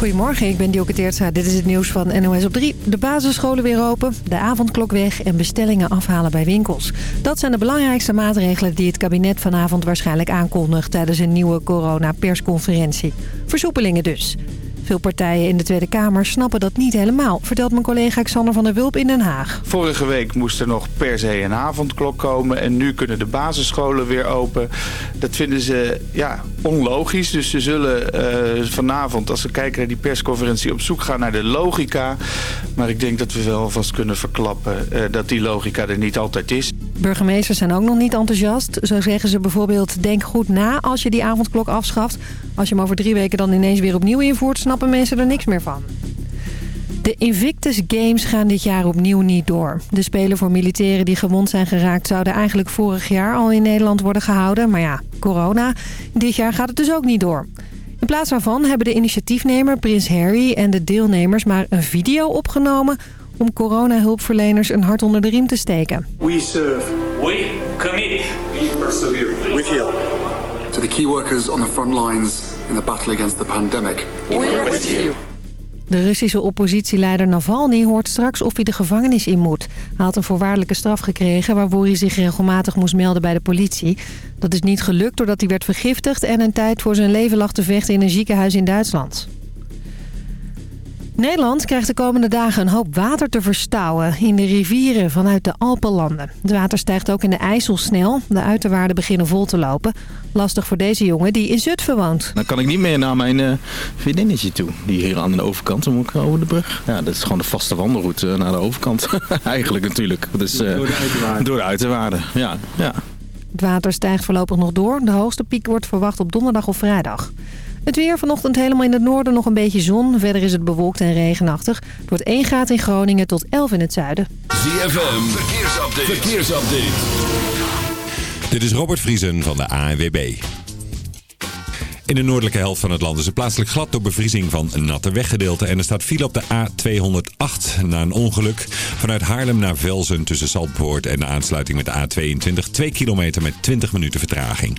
Goedemorgen, ik ben Dioke Teertstra. Dit is het nieuws van NOS op 3. De basisscholen weer open, de avondklok weg en bestellingen afhalen bij winkels. Dat zijn de belangrijkste maatregelen die het kabinet vanavond waarschijnlijk aankondigt... tijdens een nieuwe corona-persconferentie. Versoepelingen dus. Veel partijen in de Tweede Kamer snappen dat niet helemaal, vertelt mijn collega Xander van der Wulp in Den Haag. Vorige week moest er nog per se een avondklok komen en nu kunnen de basisscholen weer open. Dat vinden ze ja, onlogisch, dus ze zullen uh, vanavond, als we kijken naar die persconferentie, op zoek gaan naar de logica. Maar ik denk dat we wel vast kunnen verklappen uh, dat die logica er niet altijd is. Burgemeesters zijn ook nog niet enthousiast. Zo zeggen ze bijvoorbeeld, denk goed na als je die avondklok afschaft. Als je hem over drie weken dan ineens weer opnieuw invoert, snappen mensen er niks meer van. De Invictus Games gaan dit jaar opnieuw niet door. De Spelen voor militairen die gewond zijn geraakt... zouden eigenlijk vorig jaar al in Nederland worden gehouden. Maar ja, corona. Dit jaar gaat het dus ook niet door. In plaats daarvan hebben de initiatiefnemer Prins Harry en de deelnemers... maar een video opgenomen om coronahulpverleners een hart onder de riem te steken. We serve. We commit. We persevere. We heal. To the key workers on the front lines in the battle against the pandemic. We're with you. De Russische oppositieleider Navalny hoort straks of hij de gevangenis in moet. Hij had een voorwaardelijke straf gekregen waarvoor hij zich regelmatig moest melden bij de politie. Dat is niet gelukt doordat hij werd vergiftigd en een tijd voor zijn leven lag te vechten in een ziekenhuis in Duitsland. Nederland krijgt de komende dagen een hoop water te verstouwen in de rivieren vanuit de Alpenlanden. Het water stijgt ook in de IJssel snel. De uiterwaarden beginnen vol te lopen. Lastig voor deze jongen die in Zutphen woont. Dan kan ik niet meer naar mijn uh, vriendinnetje toe. Die hier aan de overkant, dan moet ik over de brug. Ja, dat is gewoon de vaste wandelroute naar de overkant. Eigenlijk natuurlijk. Dus, uh, door de uiterwaarden. Door de uiterwaarden, ja. ja. Het water stijgt voorlopig nog door. De hoogste piek wordt verwacht op donderdag of vrijdag. Het weer vanochtend helemaal in het noorden nog een beetje zon. Verder is het bewolkt en regenachtig. Het wordt 1 graad in Groningen tot 11 in het zuiden. ZFM, verkeersupdate. verkeersupdate. Dit is Robert Vriesen van de ANWB. In de noordelijke helft van het land is het plaatselijk glad door bevriezing van natte weggedeelte. En er staat file op de A208 na een ongeluk. Vanuit Haarlem naar Velzen tussen Zandpoort en de aansluiting met de A22. 2 kilometer met 20 minuten vertraging.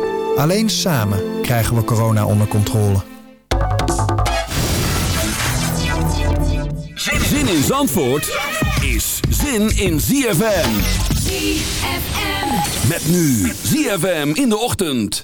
Alleen samen krijgen we corona onder controle. Zin in Zandvoort is zin in ZFM. ZFM. Met nu ZFM in de ochtend.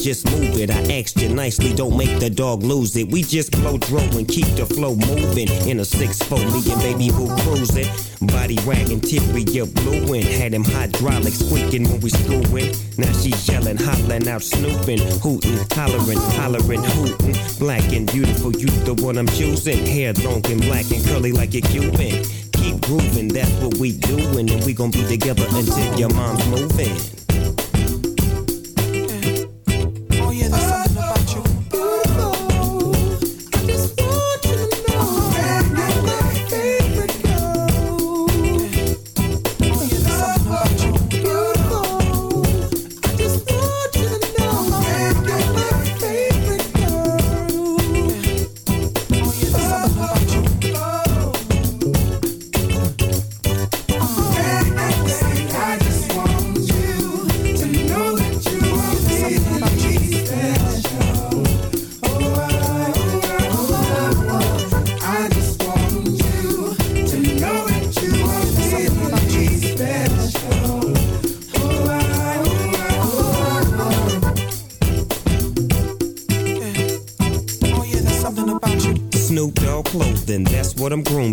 Just move it. I asked you nicely, don't make the dog lose it. We just blow dro and keep the flow moving. In a 6-4, me and baby boo cruising. Body wagging, teary, you blueing. Had him hydraulic squeaking when we screwing. Now she yelling, hollering out, snooping, hooting, hollering, hollering, hooting. Black and beautiful, you the one I'm choosing. Hair long and black and curly like a Cuban. Keep grooving, that's what we doing. And we gon' be together until your mom's moving.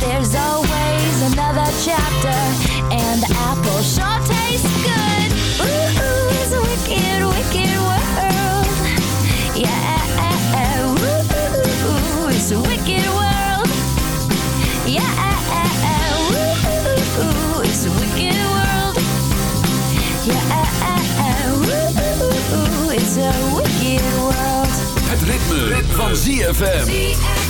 There's always another chapter, and the apple sure tastes good. Ooh, ooh, it's a wicked, wicked world. Yeah, ooh, ooh, ooh, it's a wicked world. Yeah, ooh, ooh, ooh, it's a wicked world. Yeah, ooh, ooh, ooh, it's a wicked world. Het ritme, van ZFM.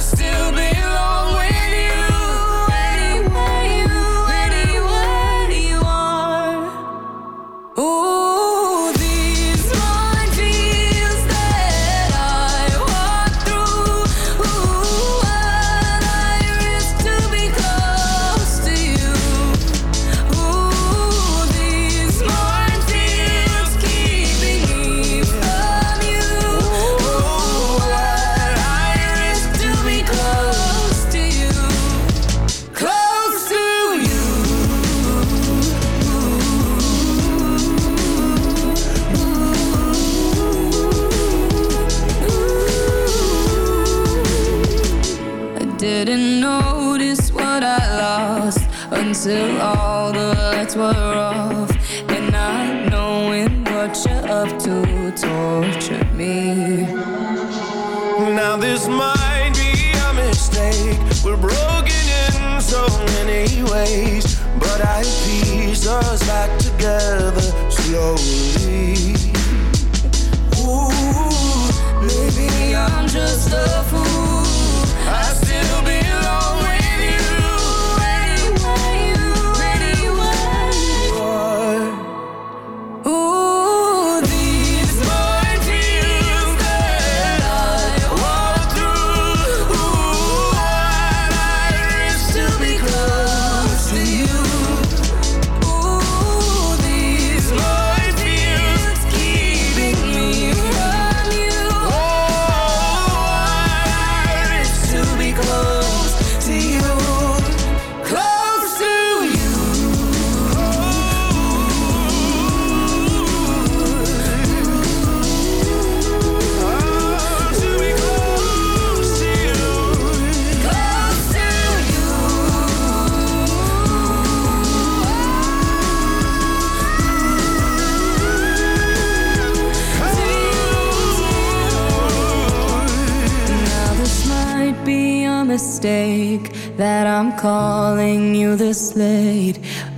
I still belong together slowly. Ooh, maybe I'm just a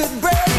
should break.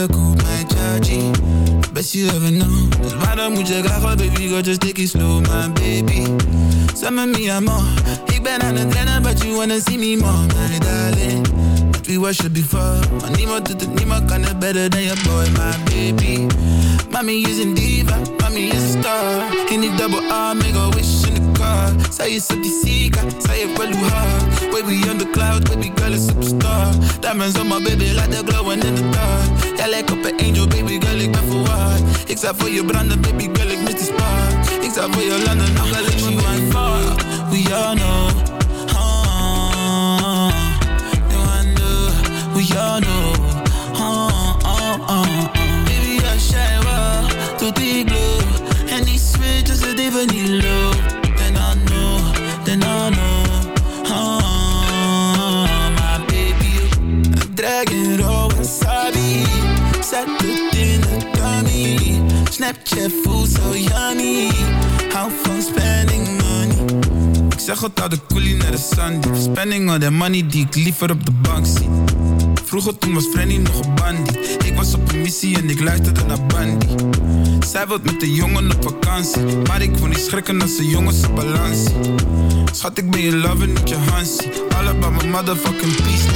De koop. Mijn chargy. Best you ever know. Dus waarom moet je graag baby girl just take it slow, my baby. Some me amor. Ik ben aan het but you wanna see me more, my darling. But we worship before. Maar niemand doet het, niemand kan het better than your boy, my baby. Mommy is een diva, mommy is a star. In die double R, make a wish the. Zij is op die zika, zij heeft wel hoe hard. Baby on the cloud, baby girl is superstar. Diamonds on my baby, like they're glowing in the dark. Jij lijkt op een angel, baby girl, ik ben verwaard. Ik zou voor je branden, baby girl, ik mis die spark. Ik zou voor je landen, nog al is je one far. We all know. Uh, no one know. We all know. Uh, uh, uh. Baby, I shine well, tot ik glow. En die switch is het even low. Snapchat voel zo Jannie. Hou van spending money. Ik zeg altijd de coolie naar de Sandy. Spending on the money die ik liever op de bank zie. Vroeger toen was Frenny nog een bandie. Ik was op een missie en ik luisterde naar Bandy. Zij wilt met de jongen op vakantie. Maar ik wil niet schrikken als de jongens op balans zien. Schat, ik ben je lover, niet je Hansie. All about my motherfucking peace,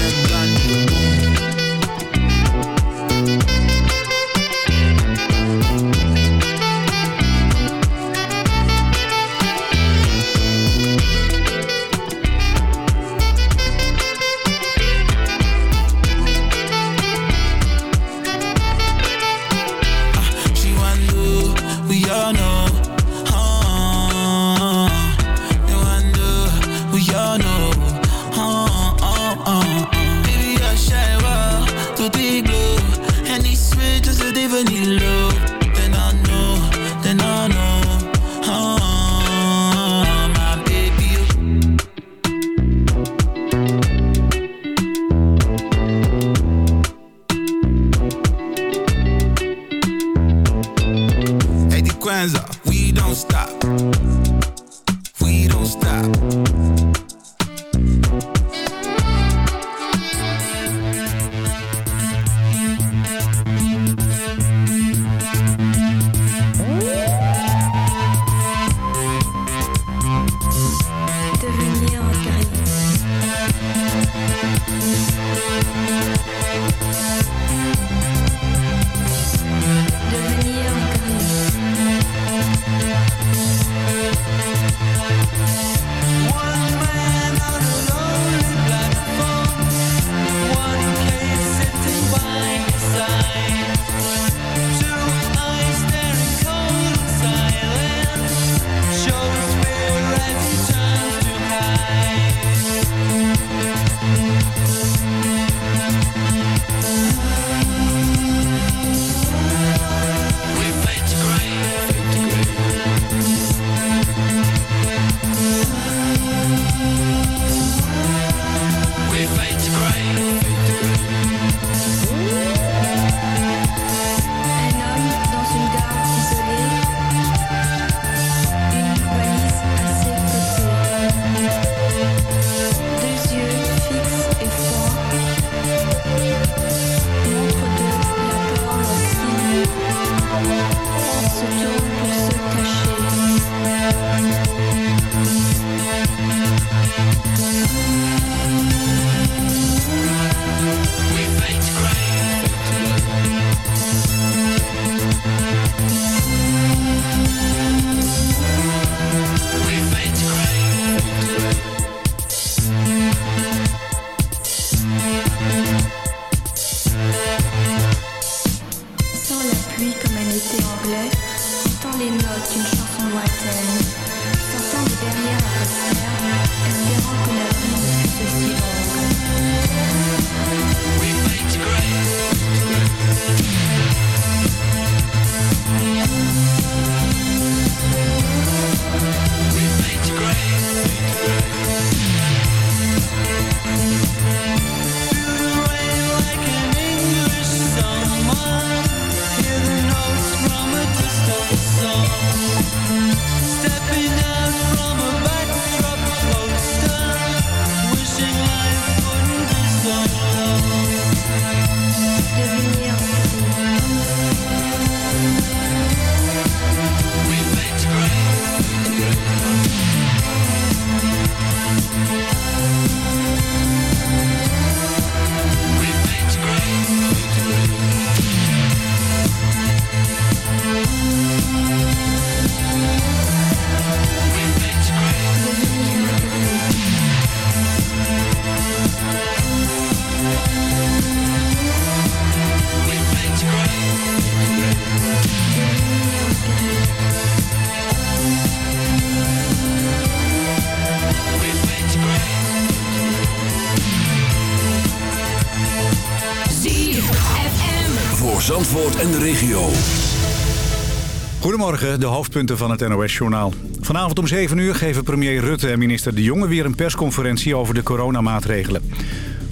Goedemorgen, de hoofdpunten van het NOS-journaal. Vanavond om 7 uur geven premier Rutte en minister De Jonge weer een persconferentie over de coronamaatregelen.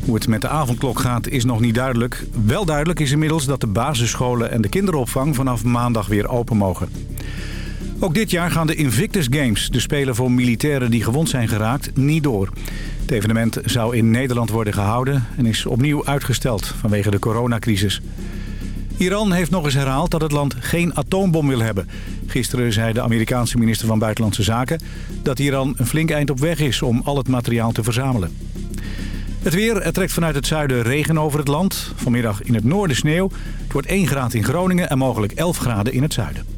Hoe het met de avondklok gaat is nog niet duidelijk. Wel duidelijk is inmiddels dat de basisscholen en de kinderopvang vanaf maandag weer open mogen. Ook dit jaar gaan de Invictus Games, de spelen voor militairen die gewond zijn geraakt, niet door. Het evenement zou in Nederland worden gehouden en is opnieuw uitgesteld vanwege de coronacrisis. Iran heeft nog eens herhaald dat het land geen atoombom wil hebben. Gisteren zei de Amerikaanse minister van Buitenlandse Zaken dat Iran een flink eind op weg is om al het materiaal te verzamelen. Het weer, het trekt vanuit het zuiden regen over het land. Vanmiddag in het noorden sneeuw. Het wordt 1 graad in Groningen en mogelijk 11 graden in het zuiden.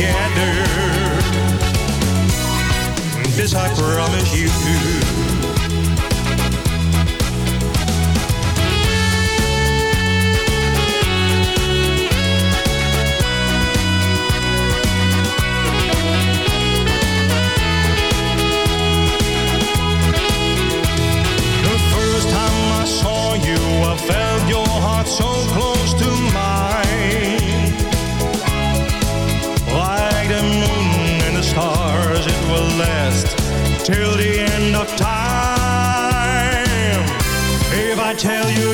Together. This I promise you.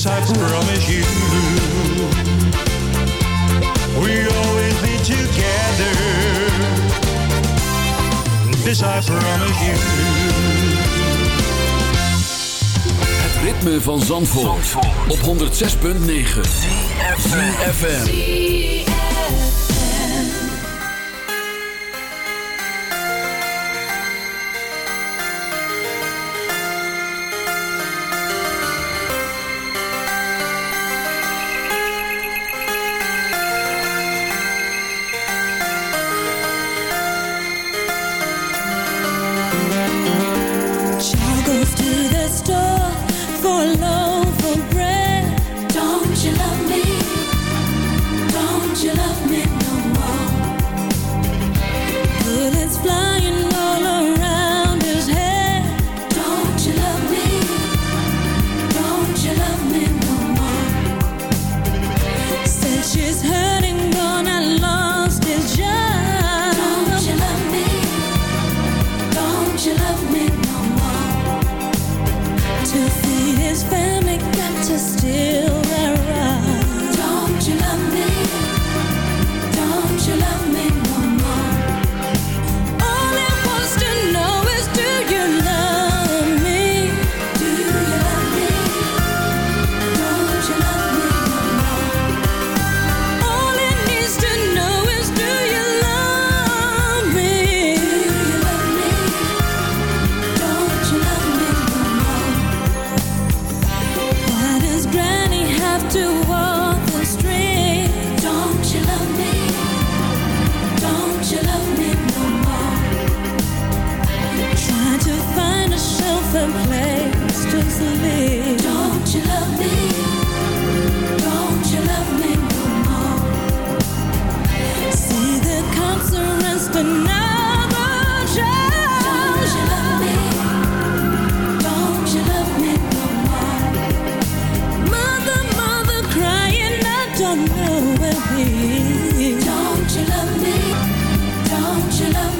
This I promise you. We always be together. This I promise you. Het ritme van Zandvoort, op 106.9 FM. Don't you love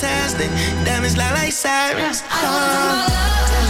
fantastic. Diamonds like sirens. Oh.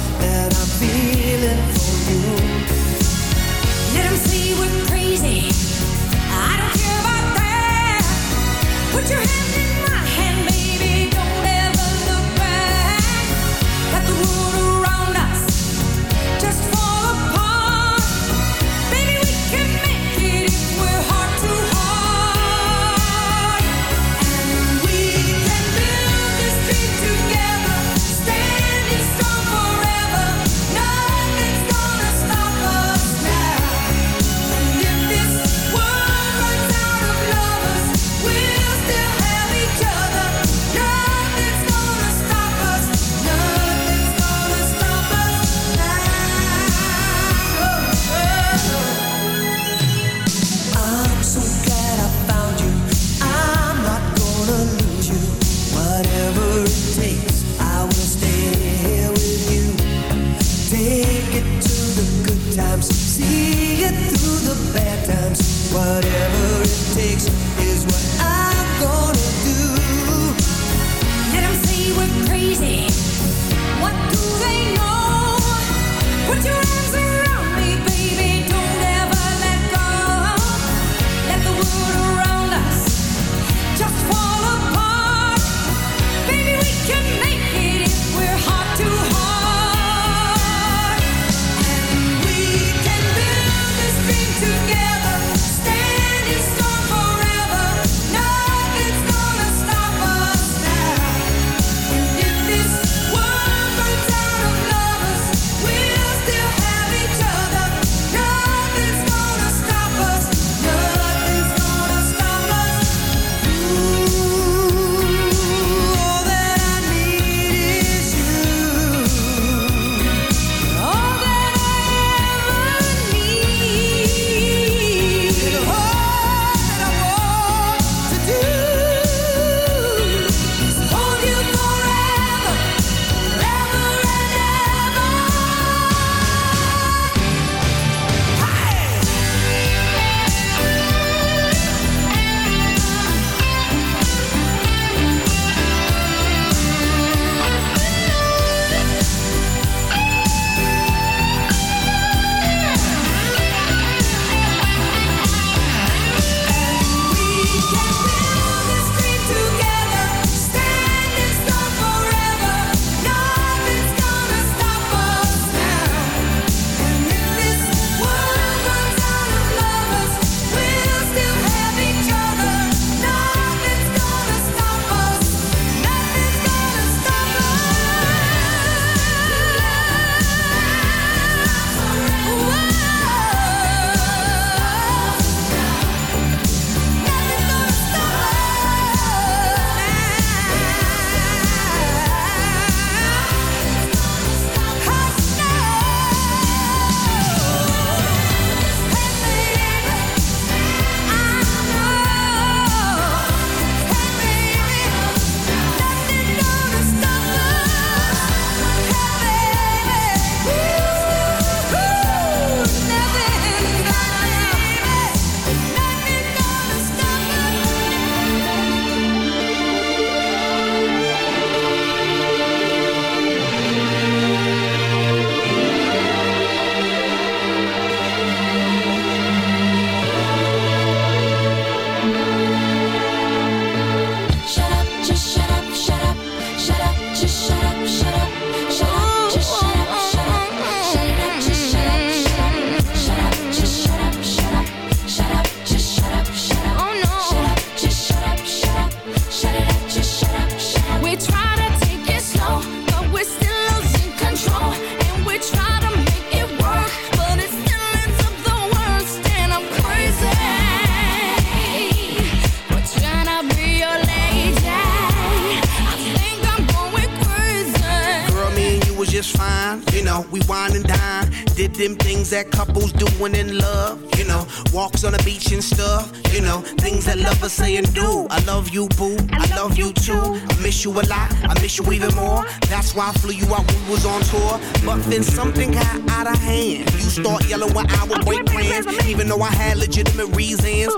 And do. I love you, boo. I love you too. I miss you a lot. I miss you even more. That's why I flew you out when we was on tour. But then something got out of hand. You start yelling when I would break plans, even though I had legitimate reasons.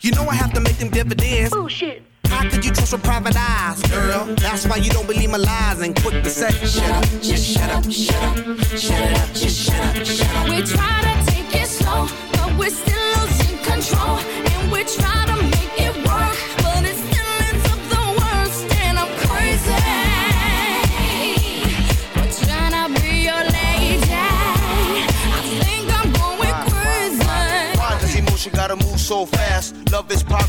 You know I have to make them dividends. How could you trust with private eyes, girl? That's why you don't believe my lies and quick to say, shut up, just shut up, shut up,